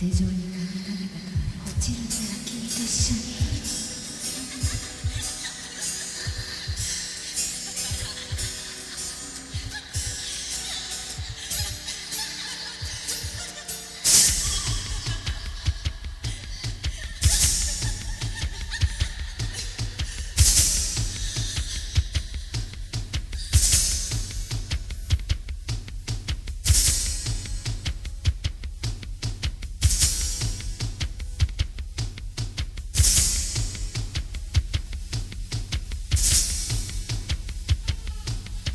手錠に髪かけたら落ちるから君と一緒に。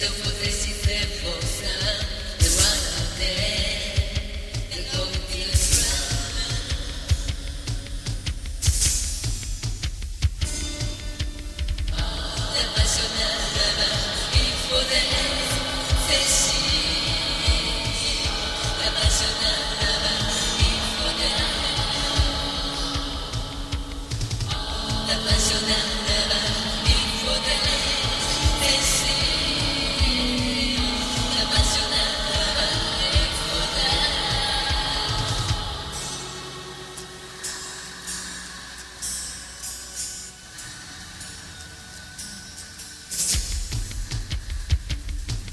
the world they see them for sun, the one out there.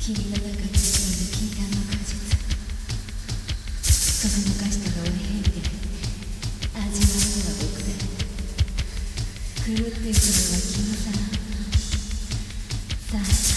君の中に潜む禁断の果実そそのかしたのは変で味わうのは僕だ。狂っていくのは君ささあ。